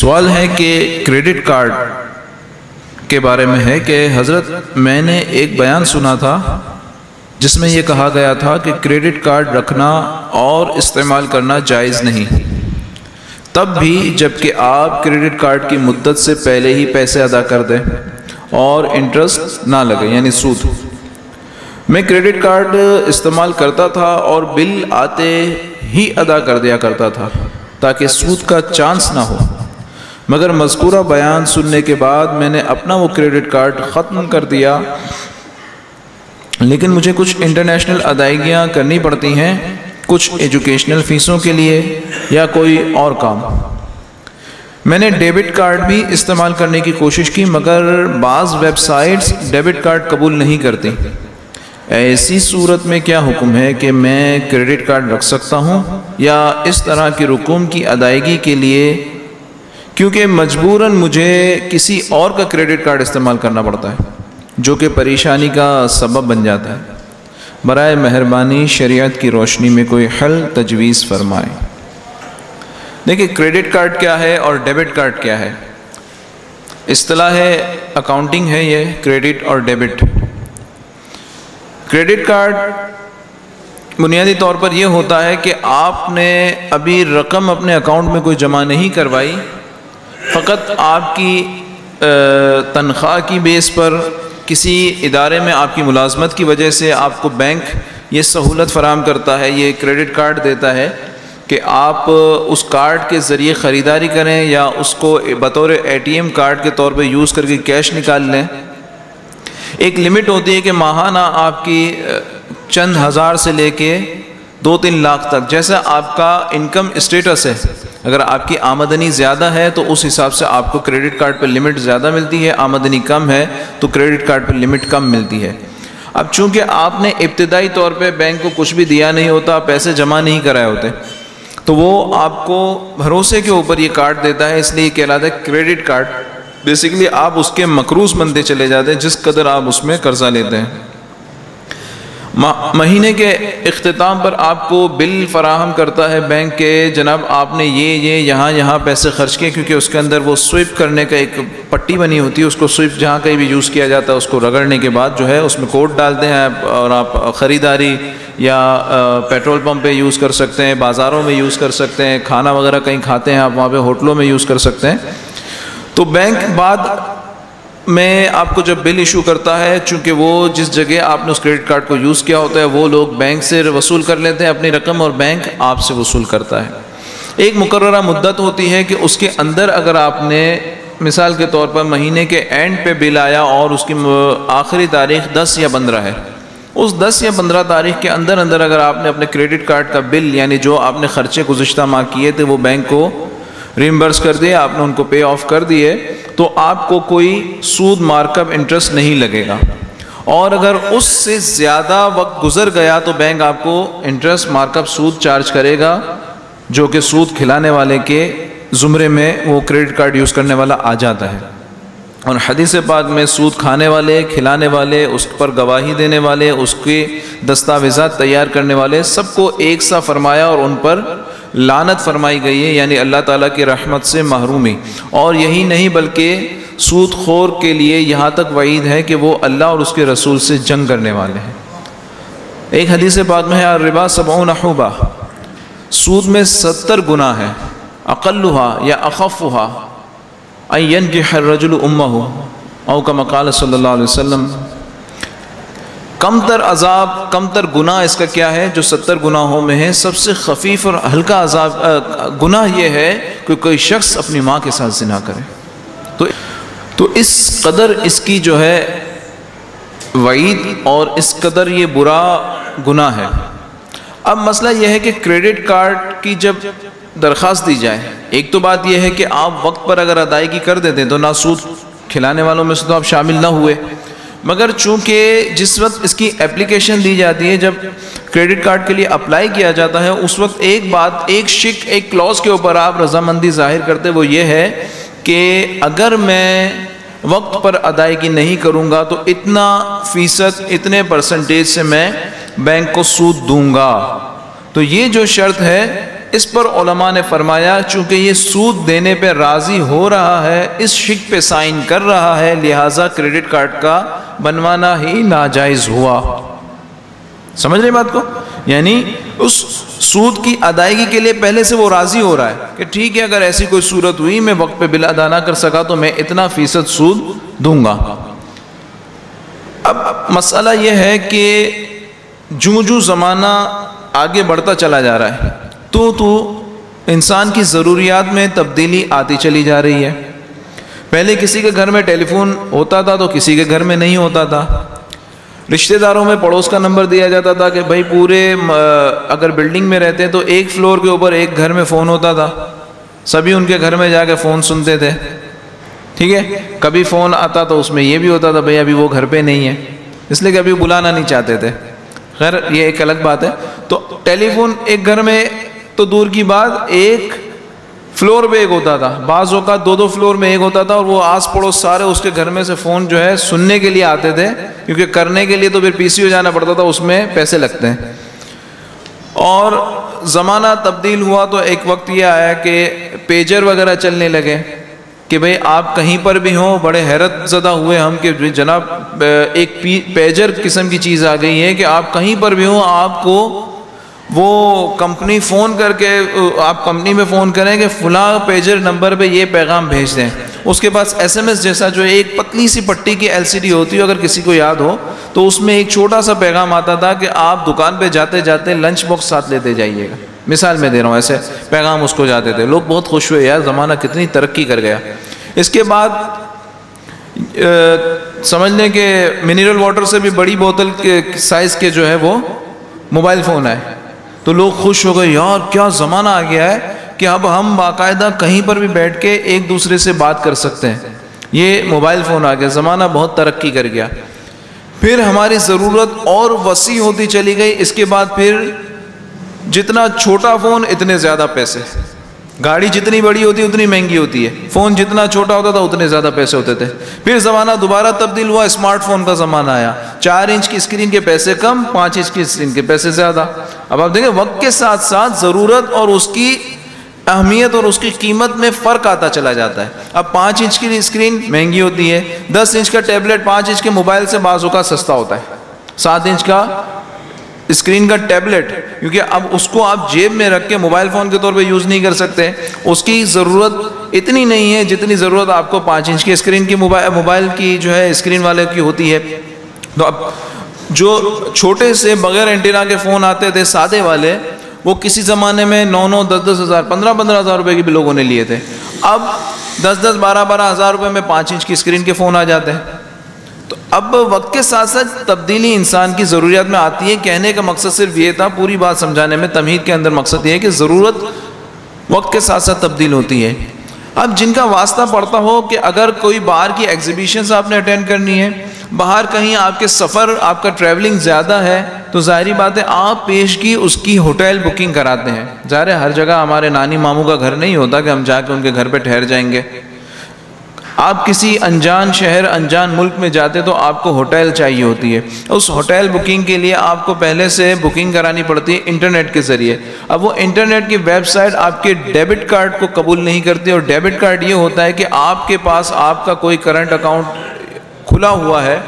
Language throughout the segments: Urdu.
سوال ہے کہ کریڈٹ کارڈ کے بارے میں ہے کہ حضرت میں نے ایک بیان سنا تھا جس میں یہ کہا گیا تھا کہ کریڈٹ کارڈ رکھنا اور استعمال کرنا جائز نہیں۔ تب بھی جبکہ آپ کریڈٹ کارڈ کی مدت سے پہلے ہی پیسے ادا کر دیں اور انٹرسٹ نہ لگے یعنی سود۔ میں کریڈٹ کارڈ استعمال کرتا تھا اور بل آتے ہی ادا کر دیا کرتا تھا تاکہ سود کا چانس نہ ہو۔ مگر مذکورہ بیان سننے کے بعد میں نے اپنا وہ کریڈٹ کارڈ ختم کر دیا۔ لیکن مجھے کچھ انٹرنیشنل ادائیگیاں کرنی پڑتی ہیں، کچھ ایجوکیشنل فیسوں کے لیے یا کوئی اور کام۔ میں نے ڈیبٹ کارڈ بھی استعمال کرنے کی کوشش کی، مگر بعض ویب سائٹس ڈیبٹ کارڈ قبول نہیں کرتی۔ ایسی صورت میں کیا حکم ہے کہ میں کریڈٹ کارڈ رکھ سکتا ہوں یا اس طرح کی رکوم کی ادائیگی کے لیے کیونکہ مجبوراً مجھے کسی اور کا کریڈٹ کارڈ استعمال کرنا پڑتا ہے، جو کہ پریشانی کا سبب بن جاتا ہے۔ برائے مہربانی شریعت کی روشنی میں کوئی حل تجویز فرمائے دیکھیں کریڈٹ کارڈ کیا ہے اور ڈیبٹ کارڈ کیا ہے۔ اصطلاح ہے اکاؤنٹنگ ہے یہ، کریڈٹ اور ڈیبٹ۔ کریڈٹ کارڈ بنیادی طور پر یہ ہوتا ہے کہ آپ نے ابھی رقم اپنے اکاؤنٹ میں کوئی جمع نہیں کروائی فقط آپ کی تنخواہ کی بیس پر کسی ادارے میں آپ کی ملازمت کی وجہ سے آپ کو بینک یہ سہولت فراہم کرتا ہے، یہ کریڈٹ کارڈ دیتا ہے کہ آپ اس کارڈ کے ذریعے خریداری کریں یا اس کو بطور اے ٹی ایم کارڈ کے طور پہ یوز کر کے کیش نکال لیں۔ ایک لمٹ ہوتی ہے کہ ماہانہ آپ کی چند ہزار سے لے کے دو تین لاکھ تک، جیسا آپ کا انکم اسٹیٹس ہے۔ اگر آپ کی آمدنی زیادہ ہے تو اس حساب سے آپ کو کریڈٹ کارڈ پہ لمٹ زیادہ ملتی ہے، آمدنی کم ہے تو کریڈٹ کارڈ پہ لمٹ کم ملتی ہے۔ اب چونکہ آپ نے ابتدائی طور پہ بینک کو کچھ بھی دیا نہیں ہوتا، پیسے جمع نہیں کرائے ہوتے، تو وہ آپ کو بھروسے کے اوپر یہ کارڈ دیتا ہے۔ اس لیے یہ کہلاتا ہے کریڈٹ کارڈ بیسکلی آپ اس کے مقروض بنتے چلے جاتے ہیں جس قدر آپ اس میں قرضہ لیتے ہیں۔ مہینے کے اختتام پر آپ کو بل فراہم کرتا ہے بینک کے۔ جناب، آپ نے یہ یہ یہاں یہاں پیسے خرچ کیے کیونکہ اس کے اندر وہ سوئپ کرنے کا ایک پٹی بنی ہوتی ہے۔ اس کو سوئپ جہاں کہیں بھی یوز کیا جاتا ہے، اس کو رگڑنے کے بعد جو ہے اس میں کوڈ ڈالتے ہیں اور آپ خریداری یا پیٹرول پمپ پہ یوز کر سکتے ہیں، بازاروں میں یوز کر سکتے ہیں، کھانا وغیرہ کہیں کھاتے ہیں آپ، وہاں پہ ہوٹلوں میں یوز کر سکتے ہیں۔ تو بینک بعد میں آپ کو جب بل ایشو کرتا ہے، چونکہ وہ جس جگہ آپ نے اس کریڈٹ کارڈ کو یوز کیا ہوتا ہے، وہ لوگ بینک سے وصول کر لیتے ہیں اپنی رقم اور بینک آپ سے وصول کرتا ہے۔ ایک مقررہ مدت ہوتی ہے کہ اس کے اندر اگر آپ نے مثال کے طور پر مہینے کے اینڈ پہ بل آیا اور اس کی آخری تاریخ دس یا پندرہ ہے۔ اس دس یا پندرہ تاریخ کے اندر اندر اگر آپ نے اپنے کریڈٹ کارڈ کا بل یعنی جو آپ نے خرچے گزشتہ ماہ کیے تھے، وہ بینک کو ریمبرس کر دیے، آپ نے ان کو پے آف کر دیے، تو آپ کو کوئی سود مارکب انٹرسٹ نہیں لگے گا۔ اور اگر اس سے زیادہ وقت گزر گیا تو بینک آپ کو انٹرسٹ مارکب سود چارج کرے گا، جو کہ سود کھلانے والے کے زمرے میں وہ کریڈٹ کارڈ یوز کرنے والا آ جاتا ہے۔ اور حدیث پاک میں سود کھانے والے، کھلانے والے، اس پر گواہی دینے والے، اس کے دستاویزات تیار کرنے والے، سب کو ایک سا فرمایا اور ان پر لانت فرمائی گئی ہے یعنی اللہ تعالیٰ کی رحمت سے محرومی۔ اور یہی نہیں بلکہ سود خور کے لیے یہاں تک وعید ہے کہ وہ اللہ اور اس کے رسول سے جنگ کرنے والے ہیں۔ ایک حدیث پاک میں ہے ربا سبعون حوبہ سود میں ستر گناہ ہے اقلحا یا اخفا این کے رجل امہ او کا مقال صلی اللہ علیہ وسلم کم تر عذاب کم تر گناہ اس کا کیا ہے؟ جو ستر گناہوں میں ہے، سب سے خفیف اور ہلکا عذاب گناہ یہ ہے کہ کوئی شخص اپنی ماں کے ساتھ زنا کرے۔ تو تو اس قدر اس کی جو ہے وعید اور اس قدر یہ برا گناہ ہے۔ اب مسئلہ یہ ہے کہ کریڈٹ کارڈ کی جب درخواست دی جائے، ایک تو بات یہ ہے کہ آپ وقت پر اگر ادائیگی کر دیتے تو نہ سود کھلانے والوں میں سے تو آپ شامل نہ ہوئے۔ مگر چونکہ جس وقت اس کی اپلیکیشن دی جاتی ہے، جب کریڈٹ کارڈ کے لیے اپلائی کیا جاتا ہے، اس وقت ایک بات، ایک شک، ایک کلوز کے اوپر آپ رضامندی ظاہر کرتے، وہ یہ ہے کہ اگر میں وقت پر ادائیگی نہیں کروں گا تو اتنا فیصد، اتنے پرسنٹیج سے میں بینک کو سود دوں گا۔ تو یہ جو شرط ہے اس پر علماء نے فرمایا، چونکہ یہ سود دینے پہ راضی ہو رہا ہے، اس شک پہ سائن کر رہا ہے، لہٰذا کریڈٹ کارڈ کا بنوانا ہی ناجائز ہوا۔ سمجھ رہے بات کو؟ یعنی اس سود کی ادائیگی کے لیے پہلے سے وہ راضی ہو رہا ہے کہ ٹھیک ہے، اگر ایسی کوئی صورت ہوئی، میں وقت پہ بل ادا نہ کر سکا تو میں اتنا فیصد سود دوں گا۔ اب مسئلہ یہ ہے کہ جو جو زمانہ آگے بڑھتا چلا جا رہا ہے۔ تو تو انسان کی ضروریات میں تبدیلی آتی چلی جا رہی ہے۔ پہلے کسی کے گھر میں ٹیلی فون ہوتا تھا تو کسی کے گھر میں نہیں ہوتا تھا۔ رشتہ داروں میں پڑوس کا نمبر دیا جاتا تھا کہ بھائی پورے اگر بلڈنگ میں رہتے تو ایک فلور کے اوپر ایک گھر میں فون ہوتا تھا۔ سبھی ان کے گھر میں جا کے فون سنتے تھے۔ ٹھیک ہے؟ کبھی فون آتا تو اس میں یہ بھی ہوتا تھا بھائی ابھی وہ گھر پہ نہیں ہے۔ اس لیے کہ ابھی بلانا نہیں چاہتے تھے۔ خیر، یہ ایک الگ بات ہے۔ تو ٹیلی فون ایک گھر میں تو دور کی بات ایک فلور پہ ایک ہوتا تھا۔ بعض اوقات دو دو فلور میں ایک ہوتا تھا اور وہ آس پڑوس سارے اس کے گھر میں سے فون جو ہے سننے کے لیے آتے تھے، کیونکہ کرنے کے لیے تو پھر پی سی ہو جانا پڑتا تھا، اس میں پیسے لگتے ہیں۔ اور زمانہ تبدیل ہوا تو ایک وقت یہ آیا کہ پیجر وغیرہ چلنے لگے کہ بھئی آپ کہیں پر بھی ہوں، بڑے حیرت زدہ ہوئے ہم کہ جناب، ایک پیجر قسم کی چیز آ گئی ہے کہ آپ کہیں پر بھی ہوں، آپ کو وہ کمپنی فون کر کے، آپ کمپنی میں فون کریں کہ فلاں پیجر نمبر پہ یہ پیغام بھیج دیں۔ اس کے پاس ایس ایم ایس جیسا جو ایک پتلی سی پٹی کی ایل سی ڈی ہوتی ہے اگر کسی کو یاد ہو، تو اس میں ایک چھوٹا سا پیغام آتا تھا کہ آپ دکان پہ جاتے جاتے لنچ باکس ساتھ لیتے جائیے گا۔ مثال میں دے رہا ہوں، ایسے پیغام اس کو جاتے تھے۔ لوگ بہت خوش ہوئے، یار زمانہ کتنی ترقی کر گیا۔ اس کے بعد سمجھ لیں کہ منرل واٹر سے بھی بڑی بوتل کے سائز کے جو ہے وہ موبائل فون ہے تو لوگ خوش ہو گئے، یار کیا زمانہ آ گیا ہے کہ اب ہم باقاعدہ کہیں پر بھی بیٹھ کے ایک دوسرے سے بات کر سکتے ہیں۔ یہ موبائل فون آ گیا، زمانہ بہت ترقی کر گیا۔ پھر ہماری ضرورت اور وسیع ہوتی چلی گئی، اس کے بعد پھر جتنا چھوٹا فون، اتنے زیادہ پیسے۔ گاڑی جتنی بڑی ہوتی ہے اتنی مہنگی ہوتی ہے۔ فون جتنا چھوٹا ہوتا تھا اتنے زیادہ پیسے ہوتے تھے۔ پھر زمانہ دوبارہ تبدیل ہوا اسمارٹ فون کا زمانہ آیا۔ چار انچ کی اسکرین کے پیسے کم، پانچ انچ کی اسکرین کے پیسے زیادہ۔ اب آپ دیکھیں، وقت کے ساتھ ساتھ ضرورت اور اس کی اہمیت اور اس کی قیمت میں فرق آتا چلا جاتا ہے۔ اب پانچ انچ کی اسکرین مہنگی ہوتی ہے، دس انچ کا ٹیبلٹ پانچ انچ کے موبائل سے بازو کا سستا ہوتا ہے۔ سات انچ کا اسکرین کا ٹیبلٹ، کیونکہ اب اس کو آپ جیب میں رکھ کے موبائل فون کے طور پہ یوز نہیں کر سکتے۔ اس کی ضرورت اتنی نہیں ہے جتنی ضرورت آپ کو پانچ انچ کی اسکرین کی موبائل کی جو ہے اسکرین والے کی ہوتی ہے۔ تو اب جو چھوٹے سے بغیر اینٹینا کے فون آتے تھے، سادے والے، وہ کسی زمانے میں نو نو، دس دس ہزار، پندرہ پندرہ ہزار روپے کے بھی لوگوں نے لیے تھے۔ اب دس دس، بارہ بارہ ہزار روپے میں پانچ انچ کی اسکرین کے فون آ جاتے ہیں۔ اب وقت کے ساتھ ساتھ تبدیلی انسان کی ضروریات میں آتی ہے کہنے کا مقصد صرف یہ تھا، پوری بات سمجھانے میں تمہید کے اندر مقصد یہ ہے کہ ضرورت وقت کے ساتھ ساتھ تبدیل ہوتی ہے۔ اب جن کا واسطہ پڑتا ہو کہ اگر کوئی باہر کی ایگزیبیشنز آپ نے اٹینڈ کرنی ہے باہر کہیں آپ کے سفر، آپ کا ٹریولنگ زیادہ ہے، تو ظاہری بات ہے آپ پیش کی اس کی ہوٹل بکنگ کراتے ہیں۔ ظاہر ہر جگہ ہمارے نانی ماموں کا گھر نہیں ہوتا کہ ہم جا کے ان کے گھر پہ ٹھہر جائیں گے۔ آپ کسی انجان شہر، انجان ملک میں جاتے تو آپ کو ہوٹل چاہیے ہوتی ہے۔ اس ہوٹل بکنگ کے لیے آپ کو پہلے سے بکنگ کرانی پڑتی ہے انٹرنیٹ کے ذریعے۔ اب وہ انٹرنیٹ کی ویب سائٹ آپ کے ڈیبٹ کارڈ کو قبول نہیں کرتی اور ڈیبٹ کارڈ یہ ہوتا ہے کہ آپ کے پاس آپ کا کوئی کرنٹ اکاؤنٹ کھلا ہوا ہے،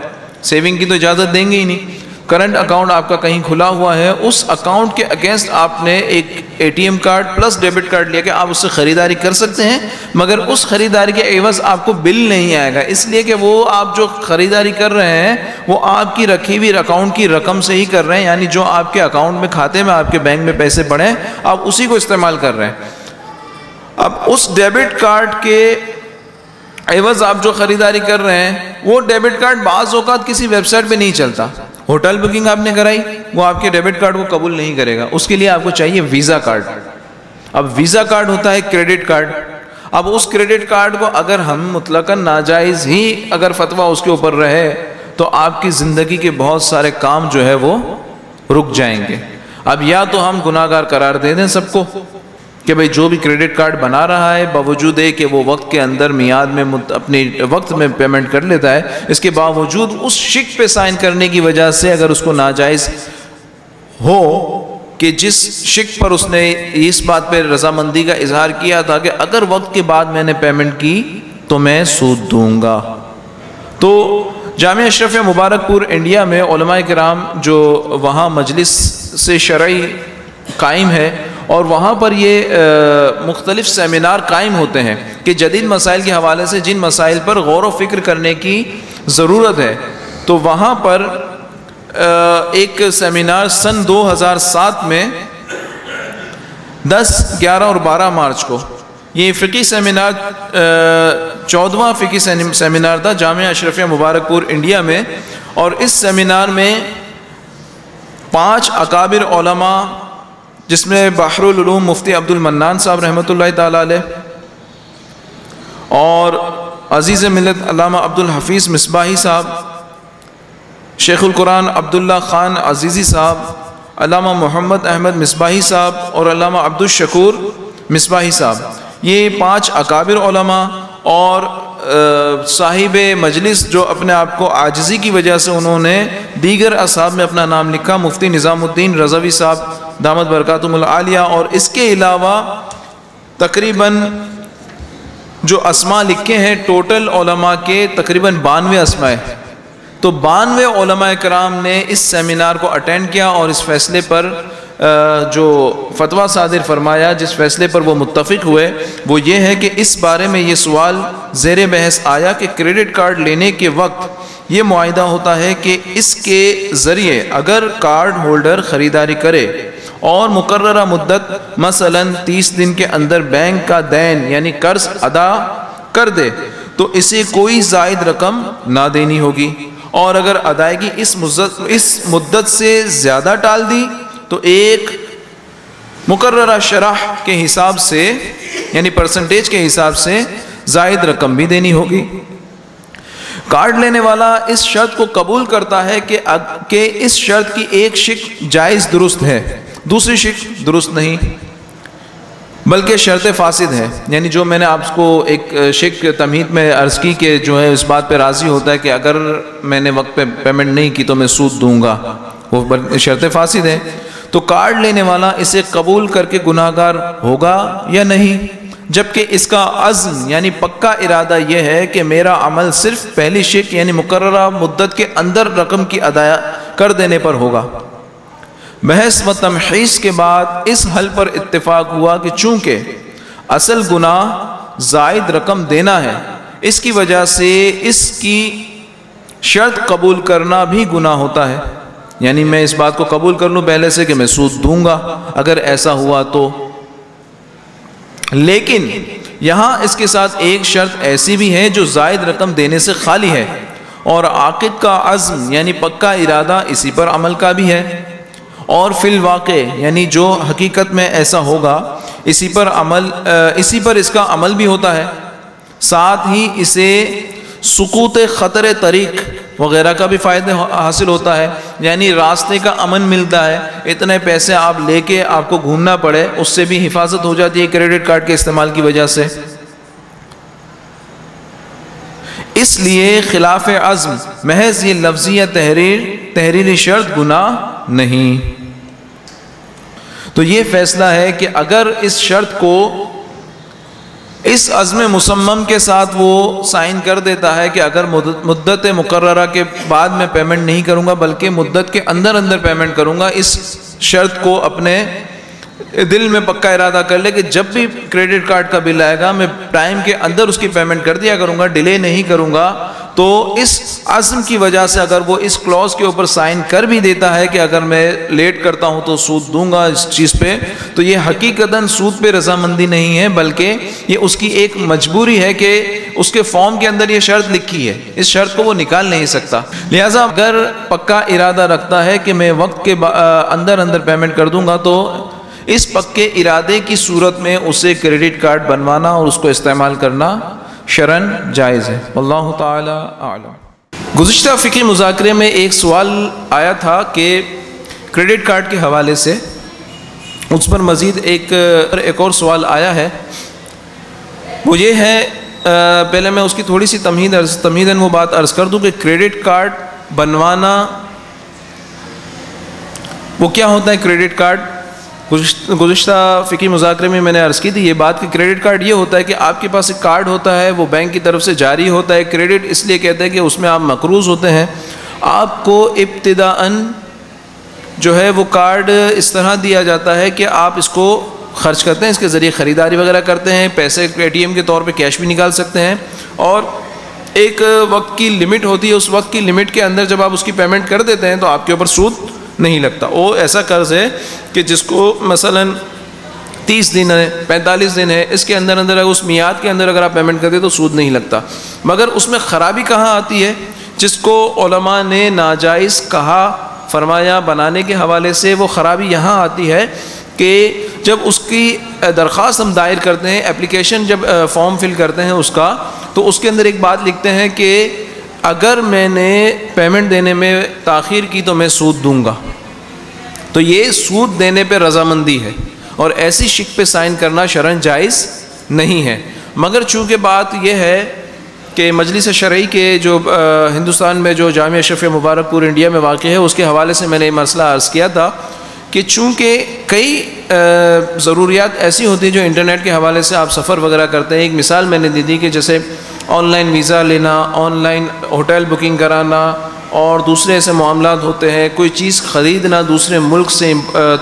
سیونگ کی تو اجازت دیں گے ہی نہیں۔ کرنٹ اکاؤنٹ آپ کا کہیں کھلا ہوا ہے، اس اکاؤنٹ کے اگینسٹ آپ نے ایک A T M card plus debit card لیا کہ آپ اس سے خریداری کر سکتے ہیں، مگر اس خریداری کے عوض آپ کو بل نہیں آئے گا۔ اس لیے کہ وہ آپ جو خریداری کر رہے ہیں، وہ آپ کی رکھی ہوئی اکاؤنٹ کی رقم سے ہی کر رہے ہیں یعنی جو آپ کے اکاؤنٹ میں کھاتے میں آپ کے بینک میں پیسے پڑے آپ اسی کو استعمال کر رہے ہیں۔ اب اس ڈیبٹ کارڈ کے عوض آپ جو خریداری کر رہے ہیں، وہ ڈیبٹ کارڈ بعض اوقات کسی ویب سائٹ پہ نہیں چلتا۔ ہوٹل بکنگ آپ نے کرائی، وہ آپ کے ڈیبٹ کارڈ کو قبول نہیں کرے گا۔ اس کے لیے آپ کو چاہیے ویزا کارڈ۔ اب ویزا کارڈ ہوتا ہے کریڈٹ کارڈ۔ اب اس کریڈٹ کارڈ کو اگر ہم مطلق ناجائز ہی اگر فتویٰ اس کے اوپر رہے، تو آپ کی زندگی کے بہت سارے کام جو ہے وہ رک جائیں گے۔ اب یا تو ہم گناہ گار قرار دے دیں سب کو کہ بھائی جو بھی کریڈٹ کارڈ بنا رہا ہے، باوجود ہے کہ وہ وقت کے اندر میاد میں اپنی وقت میں پیمنٹ کر لیتا ہے، اس کے باوجود اس شک پہ سائن کرنے کی وجہ سے اگر اس کو ناجائز ہو کہ جس شک پر اس نے اس بات پہ رضامندی کا اظہار کیا تھا کہ اگر وقت کے بعد میں نے پیمنٹ کی تو میں سود دوں گا۔ تو جامعہ اشرف مبارک پور انڈیا میں علماء کرام جو وہاں مجلس سے شرعی قائم ہے اور وہاں پر یہ مختلف سیمینار قائم ہوتے ہیں کہ جدید مسائل کے حوالے سے جن مسائل پر غور و فکر کرنے کی ضرورت ہے، تو وہاں پر ایک سیمینار سن دو ہزار سات میں دس، گیارہ اور بارہ مارچ کو، یہ فقی سیمینار چودواں فقی سیمینار تھا جامعہ اشرف مبارک پور انڈیا میں، اور اس سیمینار میں پانچ اکابر علماء جس میں بحر العلوم مفتی عبد المنان صاحب رحمۃ اللہ تعالیٰ علیہ اور عزیز ملت علامہ عبد الحفیظ مصباحی صاحب، شیخ القرآن عبداللہ خان عزیزی صاحب، علامہ محمد احمد مصباحی صاحب اور علامہ عبد الشکور مصباحی صاحب۔ یہ پانچ اکابر علماء اور صاحب مجلس جو اپنے آپ کو عاجزی کی وجہ سے انہوں نے دیگر اصحاب میں اپنا نام لکھا، مفتی نظام الدین رضوی صاحب دامت برکاتم العالیہ اور اس کے علاوہ تقریباً جو اسما لکھے ہیں، ٹوٹل علماء کے تقریباً بانوے اسماء تو بانوے علماء کرام نے اس سیمینار کو اٹینڈ کیا اور اس فیصلے پر جو فتویٰ صادر فرمایا، جس فیصلے پر وہ متفق ہوئے، وہ یہ ہے کہ اس بارے میں یہ سوال زیر بحث آیا کہ کریڈٹ کارڈ لینے کے وقت یہ معاہدہ ہوتا ہے کہ اس کے ذریعے اگر کارڈ ہولڈر خریداری کرے اور مقررہ مدت مثلا تیس دن کے اندر بینک کا دین یعنی قرض ادا کر دے، تو اسے کوئی زائد رقم نہ دینی ہوگی۔ اور اگر ادائیگی اس مدت اس مدت سے زیادہ ٹال دی، تو ایک مقررہ شرح کے حساب سے یعنی پرسنٹیج کے حساب سے زائد رقم بھی دینی ہوگی۔ کارڈ لینے والا اس شرط کو قبول کرتا ہے کہ کہ اس شرط کی ایک شک جائز درست ہے۔ دوسری شک درست نہیں، بلکہ شرط فاسد ہے۔ یعنی جو میں نے آپ کو ایک شک تمہید میں عرض کی کہ جو ہے اس بات پہ راضی ہوتا ہے کہ اگر میں نے وقت پہ پیمنٹ نہیں کی تو میں سود دوں گا، وہ شرط فاسد ہے۔ تو کارڈ لینے والا اسے قبول کر کے گناہ گار ہوگا یا نہیں؟ جبکہ اس کا عزم یعنی پکا ارادہ یہ ہے کہ میرا عمل صرف پہلی شک یعنی مقررہ مدت کے اندر رقم کی ادا کر دینے پر ہوگا۔ بحث و تمحیص کے بعد اس حل پر اتفاق ہوا کہ چونکہ اصل گناہ زائد رقم دینا ہے، اس کی وجہ سے اس کی شرط قبول کرنا بھی گناہ ہوتا ہے۔ یعنی میں اس بات کو قبول کر لوں پہلے سے کہ میں سود دوں گا، اگر ایسا ہوا تو۔ لیکن یہاں اس کے ساتھ ایک شرط ایسی بھی ہے جو زائد رقم دینے سے خالی ہے، اور عاقد کا عزم یعنی پکا ارادہ، اسی پر عمل کا بھی ہے۔ اور فی الواقع یعنی جو حقیقت میں ایسا ہوگا، اسی پر عمل اسی پر اس کا عمل بھی ہوتا ہے۔ ساتھ ہی اسے سکوت خطر طریق وغیرہ کا بھی فائدہ حاصل ہوتا ہے۔ یعنی راستے کا امن ملتا ہے، اتنے پیسے آپ لے کے آپ کو گھومنا پڑے، اس سے بھی حفاظت ہو جاتی ہے کریڈٹ کارڈ کے استعمال کی وجہ سے۔ اس لیے خلاف عزم، محض یہ لفظی یا تحریر، تحریری شرط گناہ نہیں۔ تو یہ فیصلہ ہے کہ اگر اس شرط کو اس عزم مسمم کے ساتھ وہ سائن کر دیتا ہے کہ اگر مدت مقررہ کے بعد میں پیمنٹ نہیں کروں گا، بلکہ مدت کے اندر اندر پیمنٹ کروں گا، اس شرط کو اپنے دل میں پکا ارادہ کر لے کہ جب بھی کریڈٹ کارڈ کا بل آئے گا، میں ٹائم کے اندر اس کی پیمنٹ کر دیا کروں گا، ڈیلے نہیں کروں گا تو اس عزم کی وجہ سے اگر وہ اس کلوز کے اوپر سائن کر بھی دیتا ہے کہ اگر میں لیٹ کرتا ہوں تو سود دوں گا اس چیز پہ، تو یہ حقیقتاً سود پہ رضامندی نہیں ہے، بلکہ یہ اس کی ایک مجبوری ہے کہ اس کے فارم کے اندر یہ شرط لکھی ہے۔ اس شرط کو وہ نکال نہیں سکتا۔ لہٰذا اگر پکا ارادہ رکھتا ہے کہ میں وقت کے اندر اندر پیمنٹ کر دوں گا، تو اس پکے ارادے کی صورت میں اسے کریڈٹ کارڈ بنوانا اور اس کو استعمال کرنا شرن جائز ہے۔ اللہ تعالی اعلم۔ گزشتہ فکری مذاکرے میں ایک سوال آیا تھا کہ کریڈٹ کارڈ کے حوالے سے اس پر مزید ایک ایک اور سوال آیا ہے۔ وہ یہ ہے پہلے میں اس کی تھوڑی سی تمہید عرض تمہید وہ بات عرض کر دوں کہ کریڈٹ کارڈ بنوانا وہ کیا ہوتا ہے کریڈٹ کارڈ؟ گزشتہ فکی مذاکرے میں میں نے عرض کی تھی، یہ بات کہ کریڈٹ کارڈ یہ ہوتا ہے کہ آپ کے پاس ایک کارڈ ہوتا ہے، وہ بینک کی طرف سے جاری ہوتا ہے، کریڈٹ اس لیے کہتے ہیں کہ اس میں آپ مقروض ہوتے ہیں۔ آپ کو ابتدا جو ہے وہ کارڈ اس طرح دیا جاتا ہے کہ آپ اس کو خرچ کرتے ہیں، اس کے ذریعے خریداری وغیرہ کرتے ہیں، پیسے اے ٹی ایم کے طور پہ کیش بھی نکال سکتے ہیں۔ اور ایک وقت کی لمٹ ہوتی ہے، اس وقت کی لمٹ کے اندر جب آپ اس کی پیمنٹ کر دیتے ہیں تو آپ کے اوپر سود نہیں لگتا۔ وہ ایسا قرض ہے کہ جس کو مثلا تیس دن ہے، پینتالیس دن ہے، اس کے اندر اندر اگر اس میعاد کے اندر اگر آپ پیمنٹ کرتے تو سود نہیں لگتا۔ مگر اس میں خرابی کہاں آتی ہے؟ جس کو علماء نے ناجائز کہا، فرمایا بنانے کے حوالے سے وہ خرابی یہاں آتی ہے کہ جب اس کی درخواست ہم دائر کرتے ہیں اپلیکیشن جب فارم فل کرتے ہیں اس کا، تو اس کے اندر ایک بات لکھتے ہیں کہ اگر میں نے پیمنٹ دینے میں تاخیر کی تو میں سود دوں گا۔ تو یہ سود دینے پہ رضامندی ہے اور ایسی شک پہ سائن کرنا شرن جائز نہیں ہے۔ مگر چونکہ بات یہ ہے کہ مجلس شرعی کے جو ہندوستان میں جو جامعہ اشرف مبارک پور انڈیا میں واقع ہے، اس کے حوالے سے میں نے یہ مسئلہ عرض کیا تھا کہ چونکہ کئی ضروریات ایسی ہوتی ہیں جو انٹرنیٹ کے حوالے سے آپ سفر وغیرہ کرتے ہیں۔ ایک مثال میں نے دی تھی کہ جیسے آن لائن ویزا لینا آن لائن ہوٹل بکنگ کرانا اور دوسرے ایسے معاملات ہوتے ہیں، کوئی چیز خریدنا دوسرے ملک سے،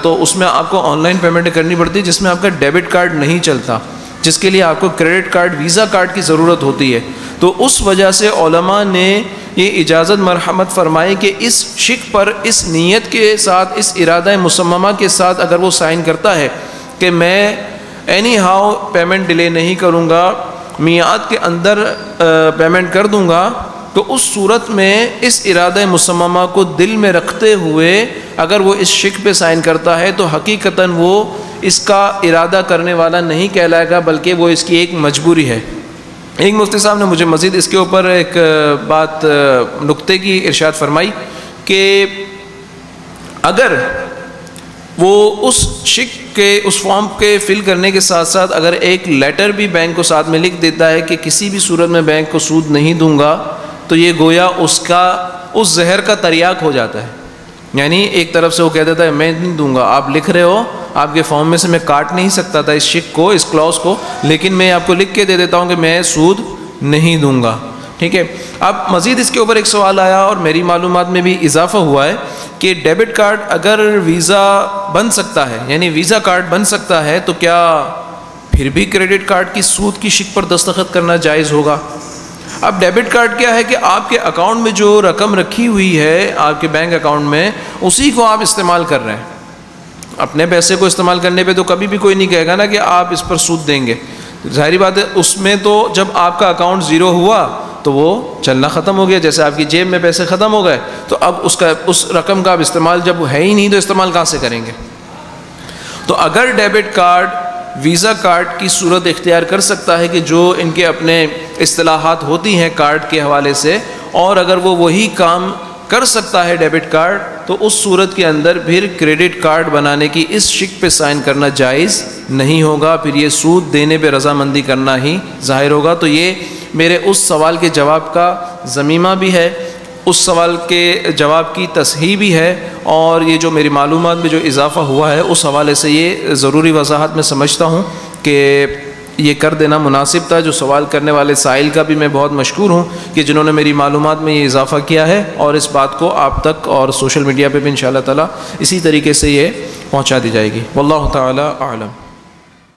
تو اس میں آپ کو آن لائن پیمنٹ کرنی پڑتی ہے جس میں آپ کا ڈیبٹ کارڈ نہیں چلتا، جس کے لیے آپ کو کریڈٹ کارڈ، ویزا کارڈ کی ضرورت ہوتی ہے۔ تو اس وجہ سے علماء نے یہ اجازت مرحمت فرمائی کہ اس شک پر، اس نیت کے ساتھ، اس ارادہ مسممہ کے ساتھ اگر وہ سائن کرتا ہے کہ میں اینی ہاؤ پیمنٹ ڈیلے نہیں کروں گا میعاد کے اندر پیمنٹ کر دوں گا تو اس صورت میں اس ارادہ مسممہ کو دل میں رکھتے ہوئے اگر وہ اس شک پہ سائن کرتا ہے تو حقیقتاً وہ اس کا ارادہ کرنے والا نہیں کہلائے گا، بلکہ وہ اس کی ایک مجبوری ہے۔ ایک مفتی صاحب نے مجھے مزید اس کے اوپر ایک بات نقطے کی ارشاد فرمائی کہ اگر وہ اس شک کے، اس فارم کے فل کرنے کے ساتھ ساتھ اگر ایک لیٹر بھی بینک کو ساتھ میں لکھ دیتا ہے کہ کسی بھی صورت میں بینک کو سود نہیں دوں گا، تو یہ گویا اس کا، اس زہر کا تریاک ہو جاتا ہے۔ یعنی ایک طرف سے وہ کہہ دیتا ہے میں نہیں دوں گا۔ آپ لکھ رہے ہو، آپ کے فارم میں سے میں کاٹ نہیں سکتا تھا اس شک کو، اس کلاس کو، لیکن میں آپ کو لکھ کے دے دیتا ہوں کہ میں سود نہیں دوں گا۔ ٹھیک ہے؟ اب مزید اس کے اوپر ایک سوال آیا اور میری معلومات میں بھی اضافہ ہوا ہے کہ ڈیبٹ کارڈ اگر ویزا بن سکتا ہے یعنی ویزا کارڈ بن سکتا ہے، تو کیا پھر بھی کریڈٹ کارڈ کی سود کی شک پر دستخط کرنا جائز ہوگا؟ اب ڈیبٹ کارڈ کیا ہے کہ آپ کے اکاؤنٹ میں جو رقم رکھی ہوئی ہے آپ کے بینک اکاؤنٹ میں، اسی کو آپ استعمال کر رہے ہیں۔ اپنے پیسے کو استعمال کرنے پہ تو کبھی بھی کوئی نہیں کہے گا نا کہ آپ اس پر سود دیں گے۔ ظاہری بات ہے، اس میں تو جب آپ کا اکاؤنٹ زیرو ہوا تو وہ چلنا ختم ہو گیا۔ جیسے آپ کی جیب میں پیسے ختم ہو گئے، تو اب اس کا، اس رقم کا آپ استعمال جب ہے ہی نہیں تو استعمال کہاں سے کریں گے؟ تو اگر ڈیبٹ کارڈ، ویزا کارڈ کی صورت اختیار کر سکتا ہے کہ جو ان کے اپنے اصطلاحات ہوتی ہیں کارڈ کے حوالے سے، اور اگر وہ وہی کام کر سکتا ہے ڈیبٹ کارڈ، تو اس صورت کے اندر پھر کریڈٹ کارڈ بنانے کی اس شک پہ سائن کرنا جائز نہیں ہوگا۔ پھر یہ سود دینے پہ رضامندی کرنا ہی ظاہر ہوگا۔ تو یہ میرے اس سوال کے جواب کا ضمیمہ بھی ہے، اس سوال کے جواب کی تصحیح بھی ہے اور یہ جو میری معلومات میں جو اضافہ ہوا ہے، اس حوالے سے یہ ضروری وضاحت میں سمجھتا ہوں کہ یہ کر دینا مناسب تھا۔ جو سوال کرنے والے سائل کا بھی میں بہت مشکور ہوں کہ جنہوں نے میری معلومات میں یہ اضافہ کیا ہے اور اس بات کو آپ تک اور سوشل میڈیا پہ بھی ان شاء اللہ تعالیٰ اسی طریقے سے یہ پہنچا دی جائے گی۔ واللہ تعالیٰ عالم